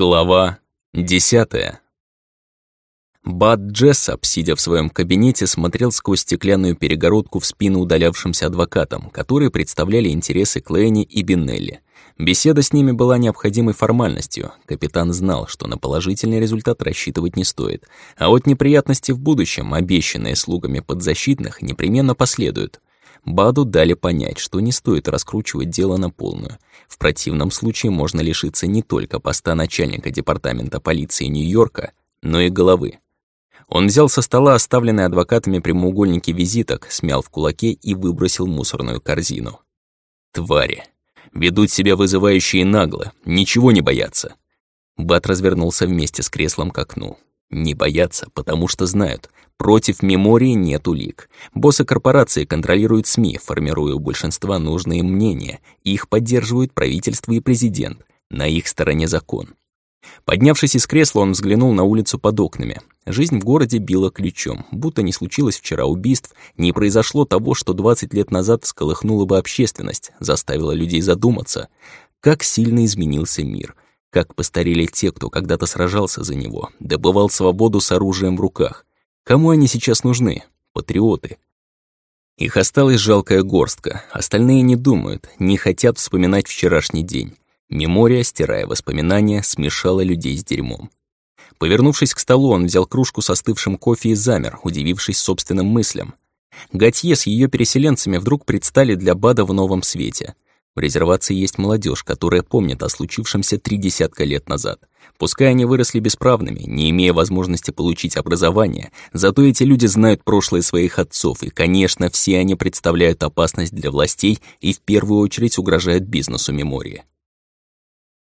Глава десятая. Бад Джессап, сидя в своем кабинете, смотрел сквозь стеклянную перегородку в спину удалявшимся адвокатам, которые представляли интересы Клэни и Биннелли. Беседа с ними была необходимой формальностью. Капитан знал, что на положительный результат рассчитывать не стоит. А вот неприятности в будущем, обещанные слугами подзащитных, непременно последуют. Баду дали понять, что не стоит раскручивать дело на полную. В противном случае можно лишиться не только поста начальника департамента полиции Нью-Йорка, но и головы. Он взял со стола оставленные адвокатами прямоугольники визиток, смял в кулаке и выбросил мусорную корзину. Твари. Ведут себя вызывающие нагло, ничего не боятся. Бат развернулся вместе с креслом к окну. Не боятся, потому что знают, против мемории нет улик. Боссы корпорации контролируют СМИ, формируя у большинства нужные мнения. Их поддерживают правительство и президент. На их стороне закон. Поднявшись из кресла, он взглянул на улицу под окнами. Жизнь в городе била ключом, будто не случилось вчера убийств, не произошло того, что 20 лет назад всколыхнуло бы общественность, заставило людей задуматься. Как сильно изменился мир, как постарели те, кто когда-то сражался за него, добывал свободу с оружием в руках. Кому они сейчас нужны? Патриоты. Их осталась жалкая горстка, остальные не думают, не хотят вспоминать вчерашний день. Мемория, стирая воспоминания, смешала людей с дерьмом. Повернувшись к столу, он взял кружку со остывшим кофе и замер, удивившись собственным мыслям. Готье с ее переселенцами вдруг предстали для Бада в новом свете. В резервации есть молодежь, которая помнит о случившемся три десятка лет назад. Пускай они выросли бесправными, не имея возможности получить образование, зато эти люди знают прошлое своих отцов, и, конечно, все они представляют опасность для властей и в первую очередь угрожают бизнесу Мемории.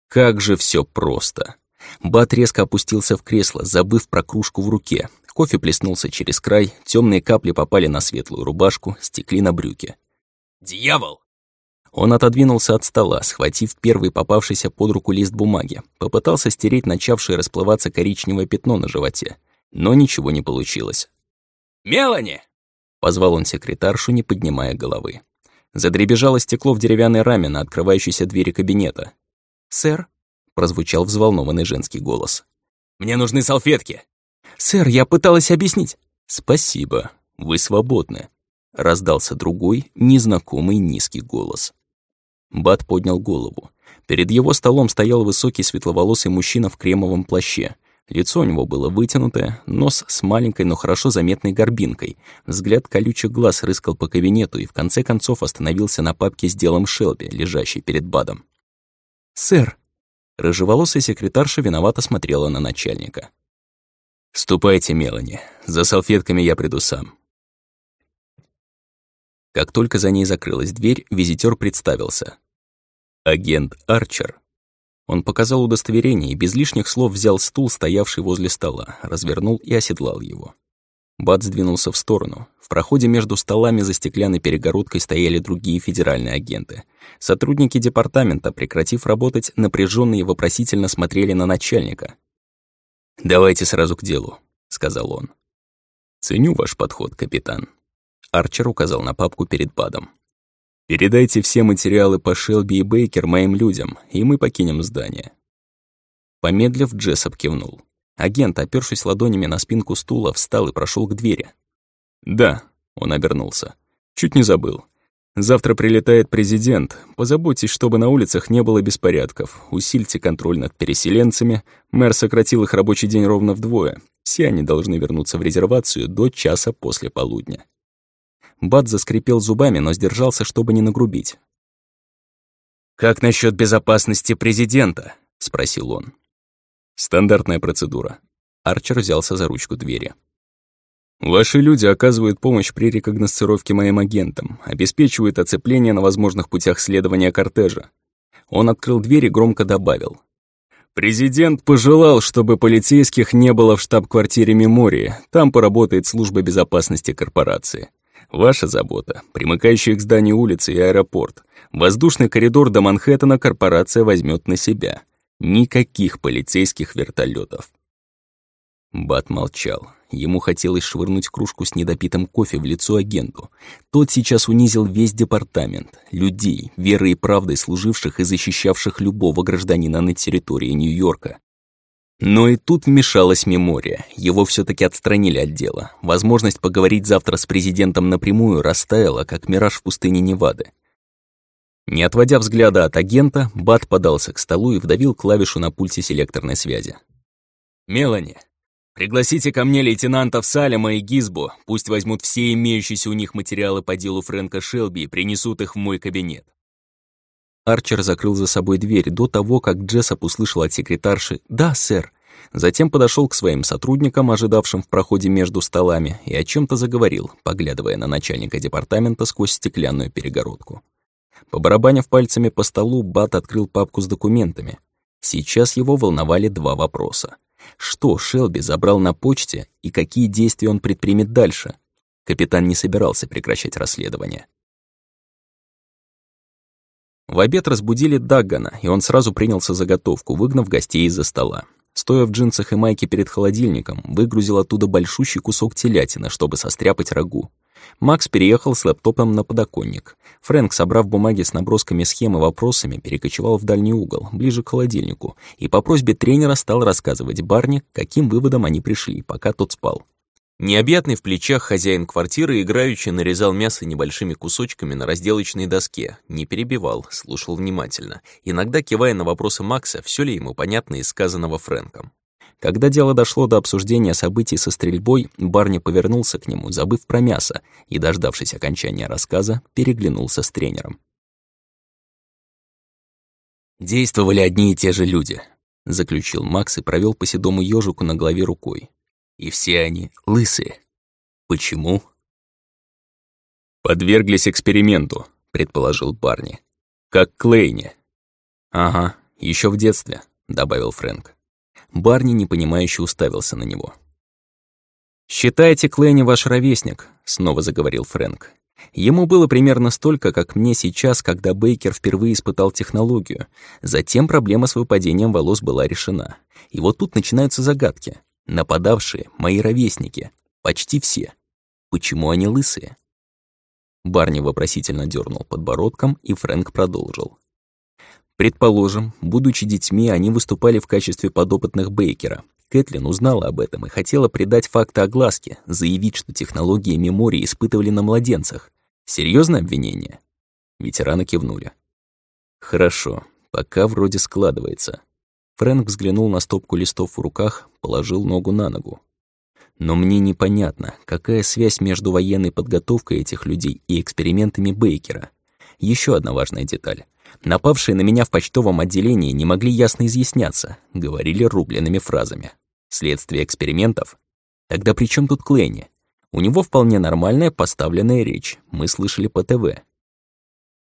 Как же все просто. Бат резко опустился в кресло, забыв про кружку в руке. Кофе плеснулся через край, темные капли попали на светлую рубашку, стекли на брюки. «Дьявол!» Он отодвинулся от стола, схватив первый попавшийся под руку лист бумаги, попытался стереть начавшее расплываться коричневое пятно на животе, но ничего не получилось. «Мелани!» — позвал он секретаршу, не поднимая головы. Задребежало стекло в деревянной раме на открывающейся двери кабинета. «Сэр?» — прозвучал взволнованный женский голос. «Мне нужны салфетки!» «Сэр, я пыталась объяснить!» «Спасибо, вы свободны», — раздался другой, незнакомый низкий голос. Бат поднял голову. Перед его столом стоял высокий светловолосый мужчина в кремовом плаще. Лицо у него было вытянутое, нос с маленькой, но хорошо заметной горбинкой. Взгляд колючих глаз рыскал по кабинету и в конце концов остановился на папке с делом Шелби, лежащей перед Бадом. «Сэр!» Рыжеволосая секретарша виновато смотрела на начальника. «Ступайте, Мелани. За салфетками я приду сам». Как только за ней закрылась дверь, визитер представился. «Агент Арчер». Он показал удостоверение и без лишних слов взял стул, стоявший возле стола, развернул и оседлал его. Бат сдвинулся в сторону. В проходе между столами за стеклянной перегородкой стояли другие федеральные агенты. Сотрудники департамента, прекратив работать, напряженно и вопросительно смотрели на начальника. «Давайте сразу к делу», — сказал он. «Ценю ваш подход, капитан». Арчер указал на папку перед Бадом. «Передайте все материалы по Шелби и Бейкер моим людям, и мы покинем здание». Помедлив, Джессоп кивнул. Агент, опёршись ладонями на спинку стула, встал и прошел к двери. «Да», — он обернулся. «Чуть не забыл. Завтра прилетает президент. Позаботьтесь, чтобы на улицах не было беспорядков. Усильте контроль над переселенцами. Мэр сократил их рабочий день ровно вдвое. Все они должны вернуться в резервацию до часа после полудня». Бат заскрипел зубами, но сдержался, чтобы не нагрубить. «Как насчет безопасности президента?» — спросил он. Стандартная процедура. Арчер взялся за ручку двери. Ваши люди оказывают помощь при рекогносцировке моим агентам, обеспечивают оцепление на возможных путях следования кортежа. Он открыл дверь и громко добавил. Президент пожелал, чтобы полицейских не было в штаб-квартире Мемории, там поработает служба безопасности корпорации. Ваша забота, примыкающая к зданию улицы и аэропорт. Воздушный коридор до Манхэттена корпорация возьмет на себя. Никаких полицейских вертолетов. Бат молчал. Ему хотелось швырнуть кружку с недопитым кофе в лицо агенту. Тот сейчас унизил весь департамент, людей, верой и правдой служивших и защищавших любого гражданина на территории Нью-Йорка. Но и тут вмешалась мемория. Его все таки отстранили от дела. Возможность поговорить завтра с президентом напрямую растаяла, как мираж в пустыне Невады. Не отводя взгляда от агента, Бат подался к столу и вдавил клавишу на пульте селекторной связи. «Мелани, пригласите ко мне лейтенантов Салема и Гизбо, пусть возьмут все имеющиеся у них материалы по делу Фрэнка Шелби и принесут их в мой кабинет». Арчер закрыл за собой дверь до того, как Джессоп услышал от секретарши «Да, сэр». Затем подошел к своим сотрудникам, ожидавшим в проходе между столами, и о чем то заговорил, поглядывая на начальника департамента сквозь стеклянную перегородку. Побарабанив пальцами по столу, Бат открыл папку с документами. Сейчас его волновали два вопроса. Что Шелби забрал на почте и какие действия он предпримет дальше? Капитан не собирался прекращать расследование. В обед разбудили Даггана, и он сразу принялся за готовку, выгнав гостей из-за стола. Стоя в джинсах и майке перед холодильником, выгрузил оттуда большущий кусок телятины, чтобы состряпать рагу. Макс переехал с лэптопом на подоконник. Фрэнк, собрав бумаги с набросками схем и вопросами, перекочевал в дальний угол, ближе к холодильнику, и по просьбе тренера стал рассказывать Барни, каким выводом они пришли, пока тот спал. Необъятный в плечах хозяин квартиры играючи нарезал мясо небольшими кусочками на разделочной доске, не перебивал, слушал внимательно, иногда кивая на вопросы Макса, все ли ему понятно из сказанного Фрэнком. Когда дело дошло до обсуждения событий со стрельбой, Барни повернулся к нему, забыв про мясо, и, дождавшись окончания рассказа, переглянулся с тренером. «Действовали одни и те же люди», — заключил Макс и провел по седому ежику на голове рукой. «И все они лысые. Почему?» «Подверглись эксперименту», — предположил Барни. «Как Клейни». «Ага, еще в детстве», — добавил Фрэнк. Барни непонимающе уставился на него. «Считайте Клэнни ваш ровесник», — снова заговорил Фрэнк. Ему было примерно столько, как мне сейчас, когда Бейкер впервые испытал технологию. Затем проблема с выпадением волос была решена. И вот тут начинаются загадки. Нападавшие — мои ровесники. Почти все. Почему они лысые? Барни вопросительно дернул подбородком, и Фрэнк продолжил. Предположим, будучи детьми, они выступали в качестве подопытных Бейкера. Кэтлин узнала об этом и хотела придать факты огласке, заявить, что технологии мемории испытывали на младенцах. Серьезное обвинение? Ветераны кивнули. Хорошо, пока вроде складывается. Фрэнк взглянул на стопку листов в руках, положил ногу на ногу. Но мне непонятно, какая связь между военной подготовкой этих людей и экспериментами Бейкера. Еще одна важная деталь. Напавшие на меня в почтовом отделении не могли ясно изъясняться, говорили рубленными фразами. Следствие экспериментов? Тогда при чем тут Клэнни? У него вполне нормальная поставленная речь, мы слышали по ТВ.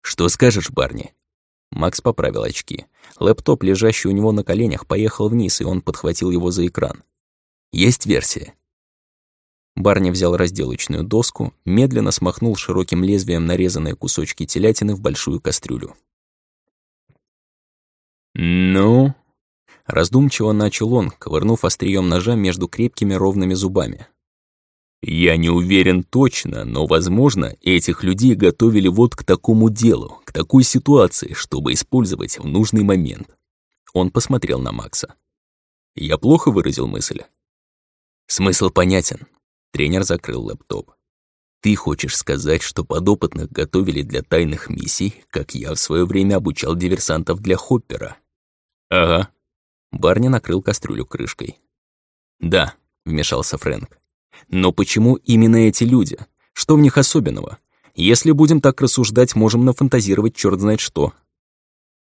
«Что скажешь, Барни?» Макс поправил очки. Лэптоп, лежащий у него на коленях, поехал вниз, и он подхватил его за экран. «Есть версия?» Барни взял разделочную доску, медленно смахнул широким лезвием нарезанные кусочки телятины в большую кастрюлю. «Ну?» Раздумчиво начал он, ковырнув острием ножа между крепкими ровными зубами. «Я не уверен точно, но, возможно, этих людей готовили вот к такому делу, к такой ситуации, чтобы использовать в нужный момент». Он посмотрел на Макса. «Я плохо выразил мысль?» «Смысл понятен». Тренер закрыл лэптоп. Ты хочешь сказать, что подопытных готовили для тайных миссий, как я в свое время обучал диверсантов для Хоппера? «Ага». Барни накрыл кастрюлю крышкой. «Да», — вмешался Фрэнк. «Но почему именно эти люди? Что в них особенного? Если будем так рассуждать, можем нафантазировать черт знает что».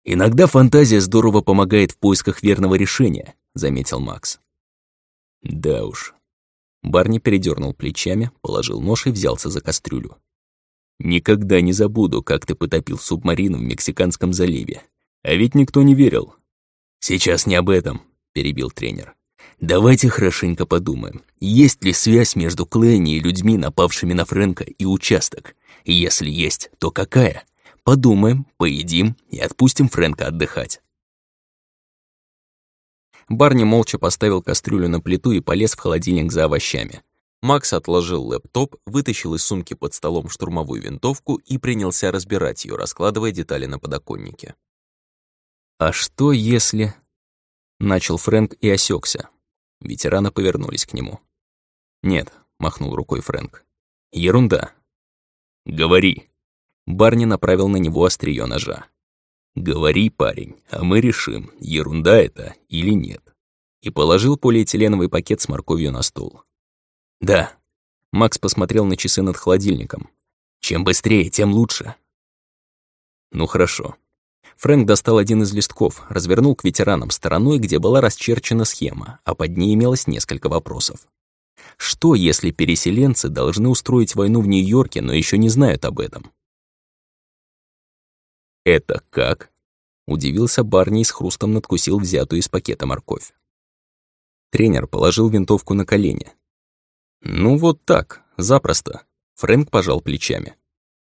«Иногда фантазия здорово помогает в поисках верного решения», — заметил Макс. «Да уж». Барни передернул плечами, положил нож и взялся за кастрюлю. «Никогда не забуду, как ты потопил субмарину в Мексиканском заливе. А ведь никто не верил. «Сейчас не об этом», — перебил тренер. «Давайте хорошенько подумаем, есть ли связь между Клэнни и людьми, напавшими на Фрэнка и участок? Если есть, то какая? Подумаем, поедим и отпустим Фрэнка отдыхать». Барни молча поставил кастрюлю на плиту и полез в холодильник за овощами. Макс отложил лэптоп, вытащил из сумки под столом штурмовую винтовку и принялся разбирать ее, раскладывая детали на подоконнике. А что если... Начал Фрэнк и осекся. Ветераны повернулись к нему. «Нет», — махнул рукой Фрэнк. «Ерунда». «Говори». Барни направил на него острие ножа. «Говори, парень, а мы решим, ерунда это или нет». И положил полиэтиленовый пакет с морковью на стол. «Да». Макс посмотрел на часы над холодильником. «Чем быстрее, тем лучше». «Ну хорошо». Фрэнк достал один из листков, развернул к ветеранам стороной, где была расчерчена схема, а под ней имелось несколько вопросов. Что, если переселенцы должны устроить войну в Нью-Йорке, но еще не знают об этом? «Это как?» — удивился Барни и с хрустом надкусил взятую из пакета морковь. Тренер положил винтовку на колени. «Ну вот так, запросто», — Фрэнк пожал плечами.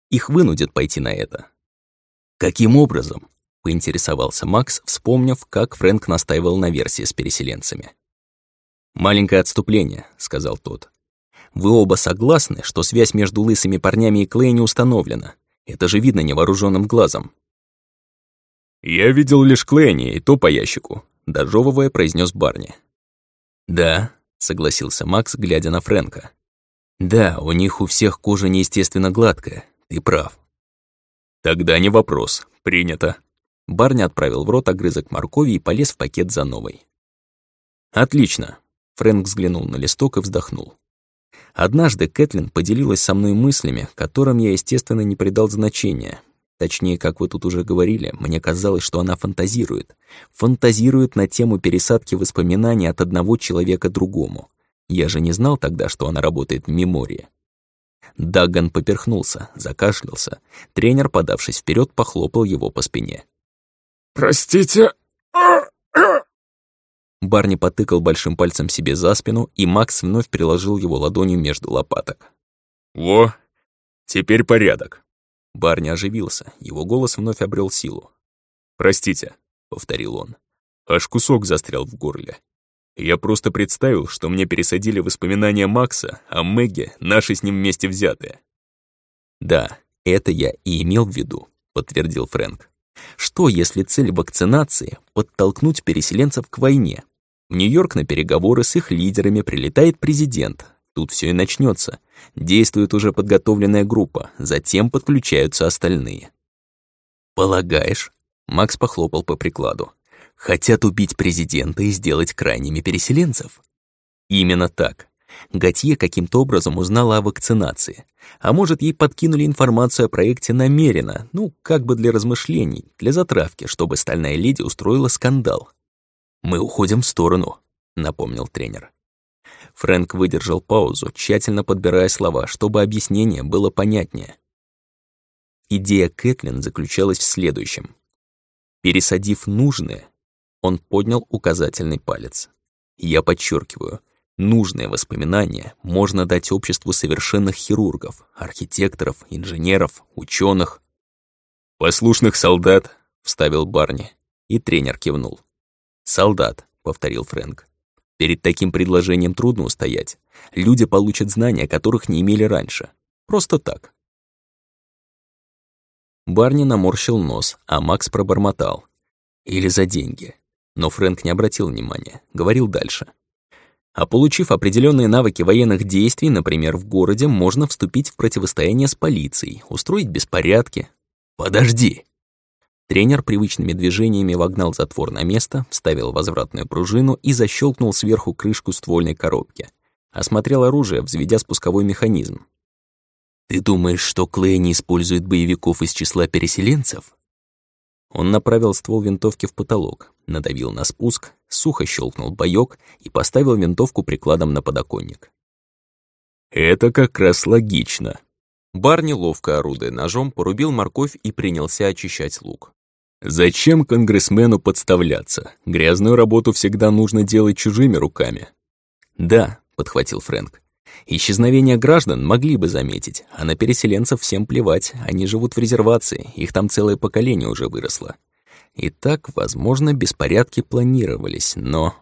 «Их вынудят пойти на это». «Каким образом?» — поинтересовался Макс, вспомнив, как Фрэнк настаивал на версии с переселенцами. «Маленькое отступление», — сказал тот. «Вы оба согласны, что связь между лысыми парнями и Клей не установлена? Это же видно невооруженным глазом». «Я видел лишь Клэни, и то по ящику», — дожевывая, произнес Барни. «Да», — согласился Макс, глядя на Фрэнка. «Да, у них у всех кожа неестественно гладкая, ты прав». «Тогда не вопрос, принято». Барни отправил в рот огрызок моркови и полез в пакет за новой. «Отлично», — Фрэнк взглянул на листок и вздохнул. Однажды Кэтлин поделилась со мной мыслями, которым я, естественно, не придал значения, Точнее, как вы тут уже говорили, мне казалось, что она фантазирует. Фантазирует на тему пересадки воспоминаний от одного человека другому. Я же не знал тогда, что она работает в мемории. Дагган поперхнулся, закашлялся. Тренер, подавшись вперед, похлопал его по спине. «Простите...» Барни потыкал большим пальцем себе за спину, и Макс вновь приложил его ладонью между лопаток. «Во, теперь порядок». Барни оживился, его голос вновь обрел силу. «Простите», — повторил он, — «аж кусок застрял в горле. Я просто представил, что мне пересадили воспоминания Макса, а Мэгги — наши с ним вместе взятые». «Да, это я и имел в виду», — подтвердил Фрэнк. «Что, если цель вакцинации — подтолкнуть переселенцев к войне? В Нью-Йорк на переговоры с их лидерами прилетает президент, Тут все и начнется. Действует уже подготовленная группа, затем подключаются остальные. «Полагаешь?» — Макс похлопал по прикладу. «Хотят убить президента и сделать крайними переселенцев?» «Именно так. Готье каким-то образом узнала о вакцинации. А может, ей подкинули информацию о проекте намеренно, ну, как бы для размышлений, для затравки, чтобы стальная леди устроила скандал. «Мы уходим в сторону», — напомнил тренер. Фрэнк выдержал паузу, тщательно подбирая слова, чтобы объяснение было понятнее. Идея Кэтлин заключалась в следующем. Пересадив нужное, он поднял указательный палец. Я подчеркиваю, нужные воспоминания можно дать обществу совершенных хирургов, архитекторов, инженеров, ученых. «Послушных солдат», — вставил Барни, и тренер кивнул. «Солдат», — повторил Фрэнк. Перед таким предложением трудно устоять. Люди получат знания, которых не имели раньше. Просто так. Барни наморщил нос, а Макс пробормотал. Или за деньги. Но Фрэнк не обратил внимания, говорил дальше. А получив определенные навыки военных действий, например, в городе, можно вступить в противостояние с полицией, устроить беспорядки. «Подожди!» Тренер привычными движениями вогнал затвор на место, вставил возвратную пружину и защелкнул сверху крышку ствольной коробки. Осмотрел оружие, взведя спусковой механизм. «Ты думаешь, что Клей не использует боевиков из числа переселенцев?» Он направил ствол винтовки в потолок, надавил на спуск, сухо щелкнул боёк и поставил винтовку прикладом на подоконник. «Это как раз логично». Барни, ловко орудуя ножом, порубил морковь и принялся очищать лук. Зачем конгрессмену подставляться? Грязную работу всегда нужно делать чужими руками. Да, подхватил Фрэнк. Исчезновение граждан могли бы заметить, а на переселенцев всем плевать, они живут в резервации, их там целое поколение уже выросло. И так, возможно, беспорядки планировались, но...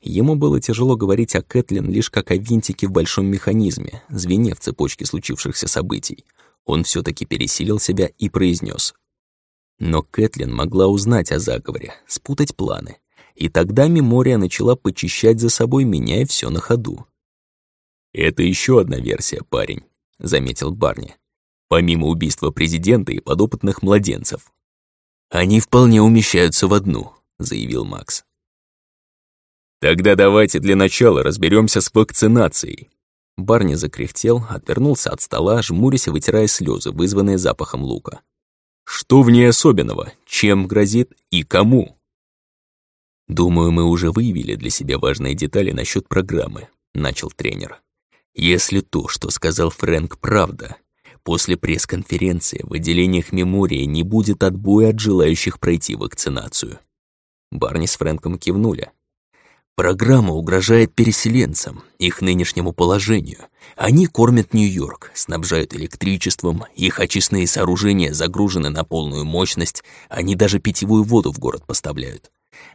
Ему было тяжело говорить о Кэтлин лишь как о винтике в большом механизме, звене в цепочке случившихся событий. Он все таки пересилил себя и произнес: но Кэтлин могла узнать о заговоре, спутать планы. И тогда мемория начала почищать за собой, меняя все на ходу. «Это еще одна версия, парень», — заметил Барни. «Помимо убийства президента и подопытных младенцев». «Они вполне умещаются в одну», — заявил Макс. «Тогда давайте для начала разберемся с вакцинацией». Барни закряхтел, отвернулся от стола, жмурясь и вытирая слезы, вызванные запахом лука. «Что в ней особенного? Чем грозит и кому?» «Думаю, мы уже выявили для себя важные детали насчет программы», — начал тренер. «Если то, что сказал Фрэнк, правда, после пресс-конференции в отделениях мемории не будет отбоя от желающих пройти вакцинацию». Барни с Фрэнком кивнули. Программа угрожает переселенцам, их нынешнему положению. Они кормят Нью-Йорк, снабжают электричеством, их очистные сооружения загружены на полную мощность, они даже питьевую воду в город поставляют.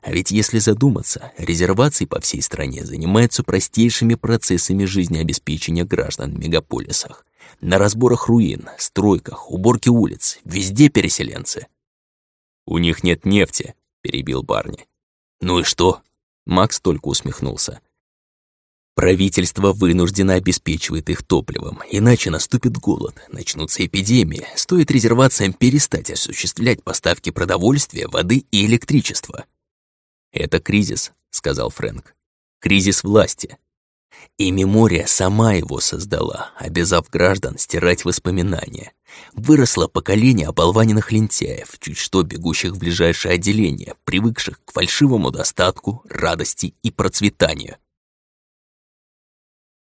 А ведь если задуматься, резервации по всей стране занимаются простейшими процессами жизнеобеспечения граждан в мегаполисах. На разборах руин, стройках, уборке улиц, везде переселенцы. «У них нет нефти», — перебил Барни. «Ну и что?» — Макс только усмехнулся. Правительство вынуждено обеспечивает их топливом, иначе наступит голод, начнутся эпидемии, стоит резервациям перестать осуществлять поставки продовольствия, воды и электричества. «Это кризис», — сказал Фрэнк. «Кризис власти». И мемория сама его создала, обязав граждан стирать воспоминания. Выросло поколение оболваненных лентяев, чуть что бегущих в ближайшее отделение, привыкших к фальшивому достатку, радости и процветанию.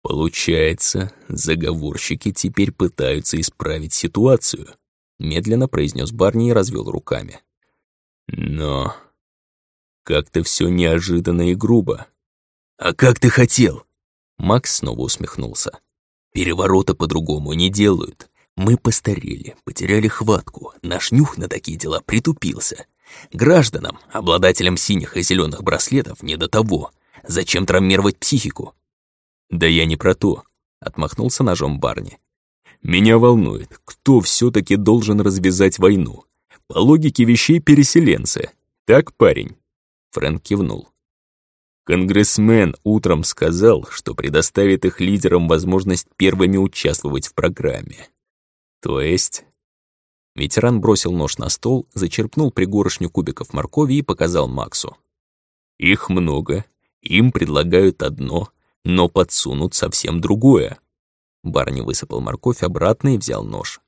«Получается, заговорщики теперь пытаются исправить ситуацию», медленно произнес Барни и развел руками. «Но как-то все неожиданно и грубо. «А как ты хотел?» Макс снова усмехнулся. «Переворота по-другому не делают. Мы постарели, потеряли хватку, наш нюх на такие дела притупился. Гражданам, обладателям синих и зеленых браслетов, не до того. Зачем травмировать психику?» «Да я не про то», — отмахнулся ножом Барни. «Меня волнует, кто все таки должен развязать войну. По логике вещей переселенцы. Так, парень?» Фрэнк кивнул. Конгрессмен утром сказал, что предоставит их лидерам возможность первыми участвовать в программе. То есть... Ветеран бросил нож на стол, зачерпнул пригоршню кубиков моркови и показал Максу. Их много, им предлагают одно, но подсунут совсем другое. Барни высыпал морковь обратно и взял нож.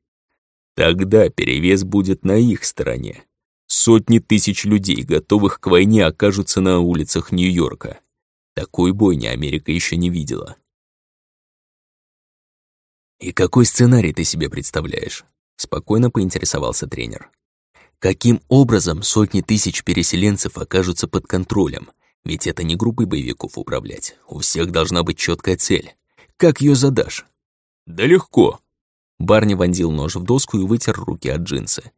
Тогда перевес будет на их стороне. Сотни тысяч людей, готовых к войне, окажутся на улицах Нью-Йорка. Такой бойни Америка еще не видела. «И какой сценарий ты себе представляешь?» — спокойно поинтересовался тренер. «Каким образом сотни тысяч переселенцев окажутся под контролем? Ведь это не группой боевиков управлять. У всех должна быть четкая цель. Как ее задашь?» «Да легко». Барни вонзил нож в доску и вытер руки от джинсы.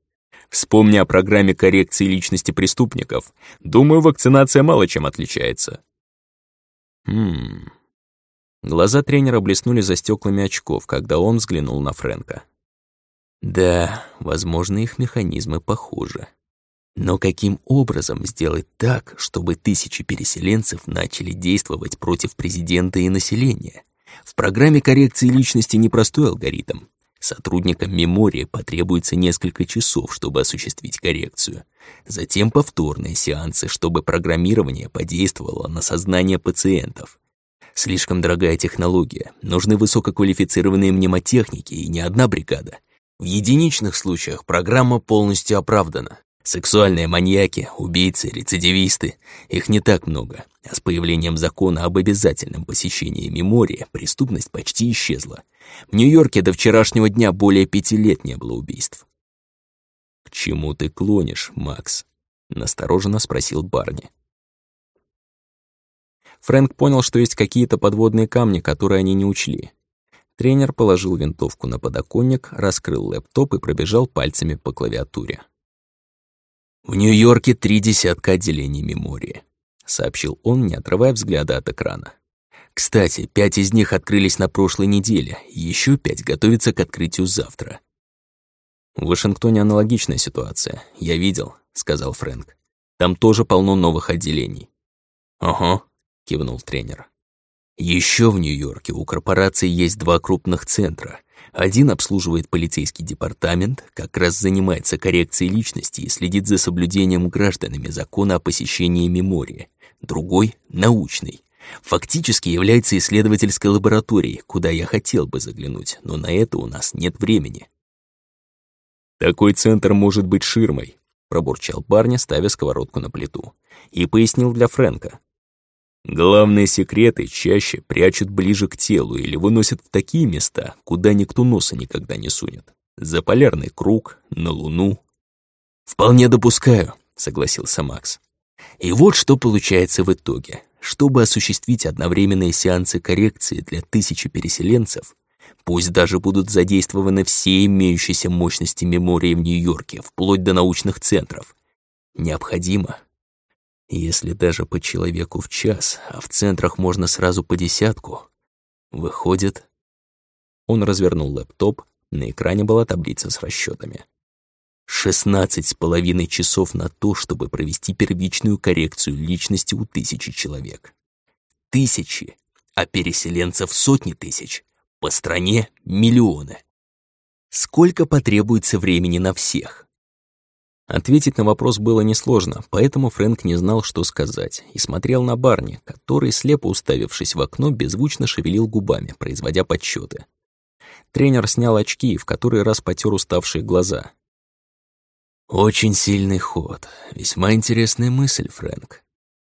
Вспомни о программе коррекции личности преступников. Думаю, вакцинация мало чем отличается. Хм. Глаза тренера блеснули за стеклами очков, когда он взглянул на Фрэнка. Да, возможно, их механизмы похожи. Но каким образом сделать так, чтобы тысячи переселенцев начали действовать против президента и населения? В программе коррекции личности непростой алгоритм. Сотрудникам мемории потребуется несколько часов, чтобы осуществить коррекцию. Затем повторные сеансы, чтобы программирование подействовало на сознание пациентов. Слишком дорогая технология, нужны высококвалифицированные мнемотехники и не одна бригада. В единичных случаях программа полностью оправдана. Сексуальные маньяки, убийцы, рецидивисты — их не так много, а с появлением закона об обязательном посещении мемории преступность почти исчезла. В Нью-Йорке до вчерашнего дня более пяти лет не было убийств. «К чему ты клонишь, Макс?» — настороженно спросил Барни. Фрэнк понял, что есть какие-то подводные камни, которые они не учли. Тренер положил винтовку на подоконник, раскрыл лэптоп и пробежал пальцами по клавиатуре. «В Нью-Йорке три десятка отделений мемории», — сообщил он, не отрывая взгляда от экрана. «Кстати, пять из них открылись на прошлой неделе, еще пять готовятся к открытию завтра». «В Вашингтоне аналогичная ситуация, я видел», — сказал Фрэнк. «Там тоже полно новых отделений». «Ага», — кивнул тренер. Еще в Нью-Йорке у корпорации есть два крупных центра. Один обслуживает полицейский департамент, как раз занимается коррекцией личности и следит за соблюдением гражданами закона о посещении мемории. Другой — научный. Фактически является исследовательской лабораторией, куда я хотел бы заглянуть, но на это у нас нет времени. «Такой центр может быть ширмой», — пробурчал парня, ставя сковородку на плиту. И пояснил для Фрэнка. Главные секреты чаще прячут ближе к телу или выносят в такие места, куда никто носа никогда не сунет. За полярный круг, на Луну. «Вполне допускаю», — согласился Макс. «И вот что получается в итоге. Чтобы осуществить одновременные сеансы коррекции для тысячи переселенцев, пусть даже будут задействованы все имеющиеся мощности мемории в Нью-Йорке, вплоть до научных центров, необходимо если даже по человеку в час, а в центрах можно сразу по десятку, выходит... Он развернул лэптоп, на экране была таблица с расчетами. Шестнадцать с половиной часов на то, чтобы провести первичную коррекцию личности у тысячи человек. Тысячи, а переселенцев сотни тысяч. По стране миллионы. Сколько потребуется времени на всех? Ответить на вопрос было несложно, поэтому Фрэнк не знал, что сказать, и смотрел на Барни, который, слепо уставившись в окно, беззвучно шевелил губами, производя подсчеты. Тренер снял очки и в который раз потер уставшие глаза. «Очень сильный ход. Весьма интересная мысль, Фрэнк.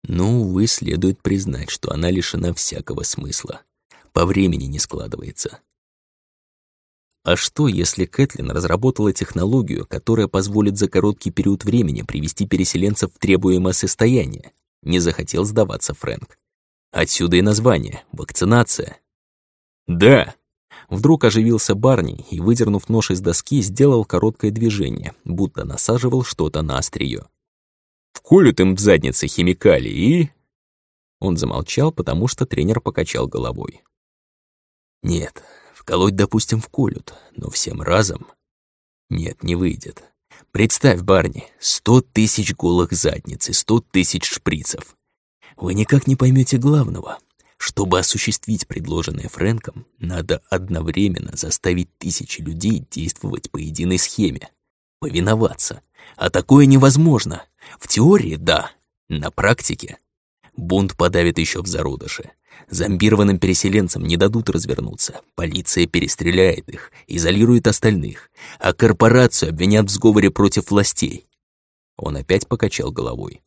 Но, увы, следует признать, что она лишена всякого смысла. По времени не складывается. А что, если Кэтлин разработала технологию, которая позволит за короткий период времени привести переселенцев в требуемое состояние? Не захотел сдаваться Фрэнк. Отсюда и название — вакцинация. «Да!» Вдруг оживился Барни и, выдернув нож из доски, сделал короткое движение, будто насаживал что-то на острие. «Вколют им в заднице химикалии и...» Он замолчал, потому что тренер покачал головой. «Нет, Вколоть, допустим, вколют, но всем разом? Нет, не выйдет. Представь, Барни, сто тысяч голых задниц и сто тысяч шприцев. Вы никак не поймете главного. Чтобы осуществить предложенное Фрэнком, надо одновременно заставить тысячи людей действовать по единой схеме. Повиноваться. А такое невозможно. В теории — да, на практике. Бунт подавит еще в зародыше. Зомбированным переселенцам не дадут развернуться. Полиция перестреляет их, изолирует остальных, а корпорацию обвинят в сговоре против властей. Он опять покачал головой.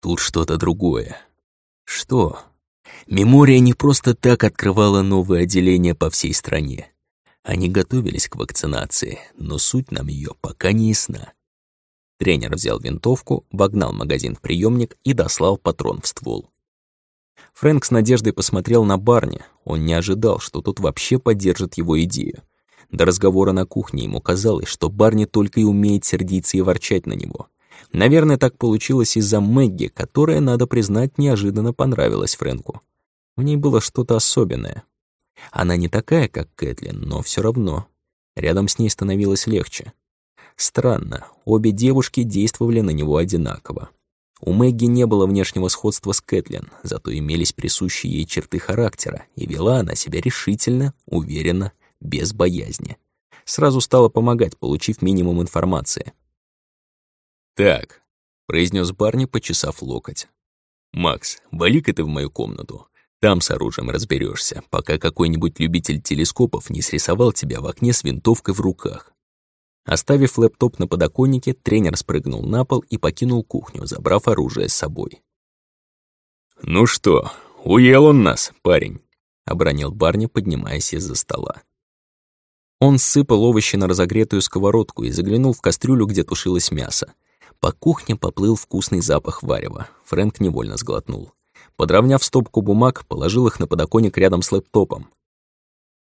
Тут что-то другое. Что? Мемория не просто так открывала новые отделения по всей стране. Они готовились к вакцинации, но суть нам ее пока не ясна. Тренер взял винтовку, вогнал магазин в приемник и дослал патрон в ствол. Фрэнк с надеждой посмотрел на Барни. Он не ожидал, что тот вообще поддержит его идею. До разговора на кухне ему казалось, что Барни только и умеет сердиться и ворчать на него. Наверное, так получилось из-за Мэгги, которая, надо признать, неожиданно понравилась Фрэнку. В ней было что-то особенное. Она не такая, как Кэтлин, но все равно. Рядом с ней становилось легче. Странно, обе девушки действовали на него одинаково. У Мэгги не было внешнего сходства с Кэтлин, зато имелись присущие ей черты характера, и вела она себя решительно, уверенно, без боязни. Сразу стала помогать, получив минимум информации. «Так», — произнес Барни, почесав локоть. «Макс, вали-ка ты в мою комнату. Там с оружием разберешься, пока какой-нибудь любитель телескопов не срисовал тебя в окне с винтовкой в руках. Оставив лэптоп на подоконнике, тренер спрыгнул на пол и покинул кухню, забрав оружие с собой. «Ну что, уел он нас, парень», — обронил Барни, поднимаясь из-за стола. Он сыпал овощи на разогретую сковородку и заглянул в кастрюлю, где тушилось мясо. По кухне поплыл вкусный запах варева. Фрэнк невольно сглотнул. Подровняв стопку бумаг, положил их на подоконник рядом с лэптопом.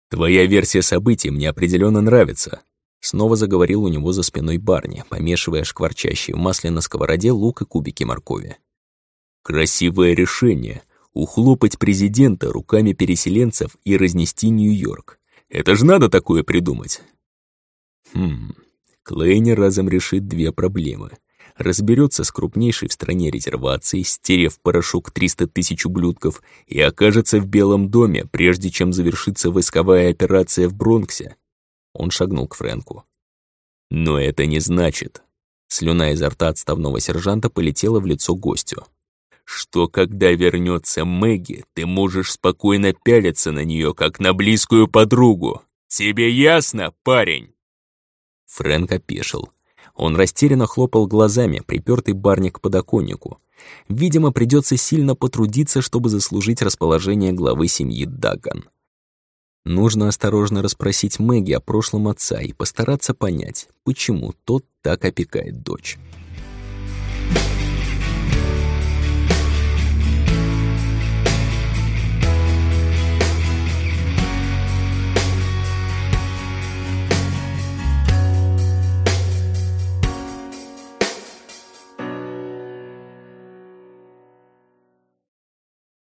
«Твоя версия событий мне определенно нравится», Снова заговорил у него за спиной Барни, помешивая шкварчащие в масле на сковороде лук и кубики моркови. «Красивое решение — ухлопать президента руками переселенцев и разнести Нью-Йорк. Это же надо такое придумать!» «Хм, Клейни разом решит две проблемы. разберется с крупнейшей в стране резервацией, стерев порошок 300 тысяч ублюдков, и окажется в Белом доме, прежде чем завершится войсковая операция в Бронксе. Он шагнул к Фрэнку. Но это не значит. Слюна изо рта отставного сержанта полетела в лицо гостю. Что когда вернется Мэгги, ты можешь спокойно пялиться на нее, как на близкую подругу. Тебе ясно, парень? Фрэнк опешил. Он растерянно хлопал глазами, припертый барник к подоконнику. Видимо, придется сильно потрудиться, чтобы заслужить расположение главы семьи Даган. Нужно осторожно расспросить Мэгги о прошлом отца и постараться понять, почему тот так опекает дочь.